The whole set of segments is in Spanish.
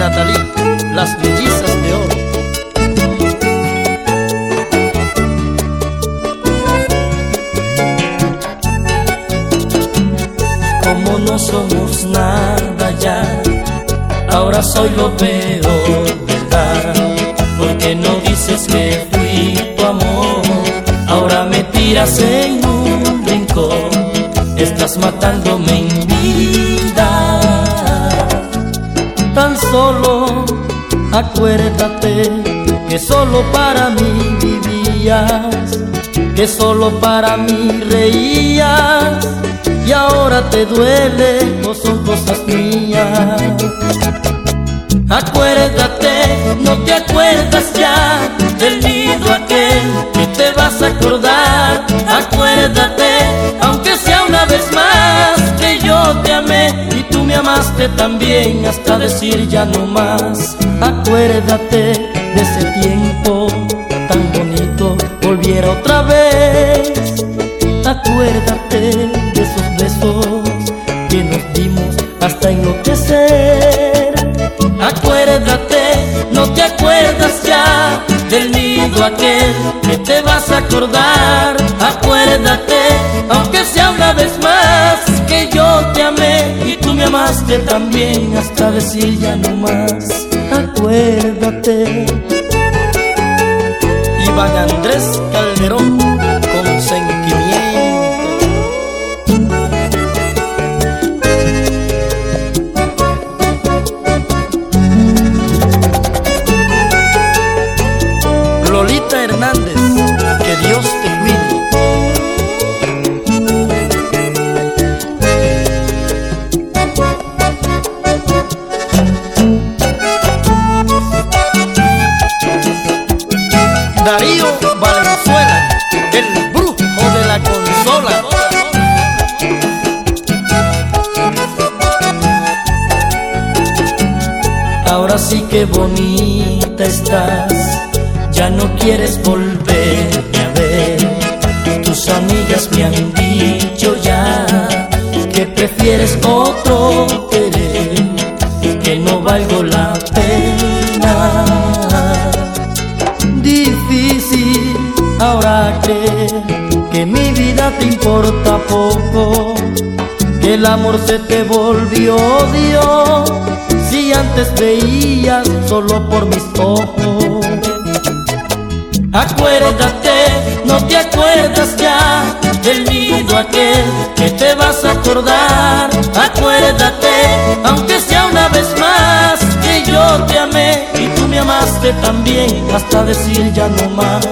Natalie, las mellizas de oro. Como no somos nada ya, ahora soy lo peor, ¿verdad? Porque no dices que fui tu amor, ahora me tiras en un rincón, estás matándome Tan solo acuérdate que solo para mí vivías, que solo para mí reías y ahora te duele o son cosas mías. Acuérdate, no te acuerdas ya del nido aquel que te vas a acordar. Acuérdate, también hasta decir ya no más. Acuérdate de ese tiempo tan bonito, volviera otra vez. Acuérdate de esos besos que nos dimos hasta enloquecer. Acuérdate, no te acuerdas ya del nido aquel que te vas a acordar. Acuérdate, aunque sea una vez amaste también hasta decir ya no más. Acuérdate. Iván Andrés Ahora sí que bonita estás, ya no quieres volverme a ver. Tus amigas me han dicho ya que prefieres otro querer, que no valgo la pena. Difícil ahora creer que mi vida te importa poco, que el amor se te volvió odio, antes veías solo por mis ojos. Acuérdate, no te acuerdas ya del nido aquel que te vas a acordar. Acuérdate, aunque sea una vez más, que yo te amé y tú me amaste también hasta decir ya no más.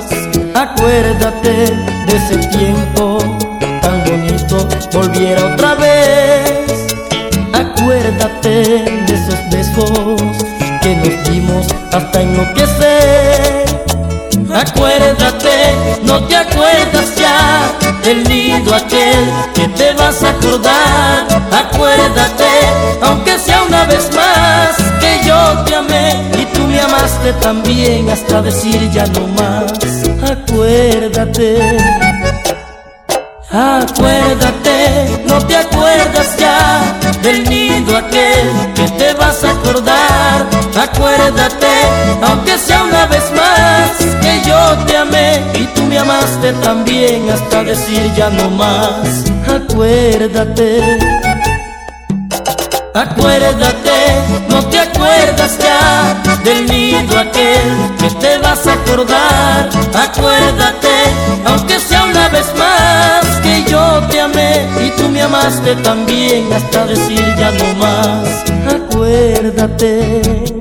Acuérdate de ese tiempo nos dimos hasta enloquecer. Acuérdate, no te acuerdas ya del nido aquel que te vas a acordar. Acuérdate, aunque sea una vez más, que yo te amé y tú me amaste también hasta decir ya no más. Acuérdate. Acuérdate, no te acuerdas ya Acuérdate, aunque sea una vez más, que yo te amé y tú me amaste también hasta decir ya no más. Acuérdate. Acuérdate, no te acuerdas ya del nido aquel que te vas a acordar. Acuérdate, aunque sea una vez más, que yo te amé y tú me amaste también hasta decir ya no más. Acuérdate.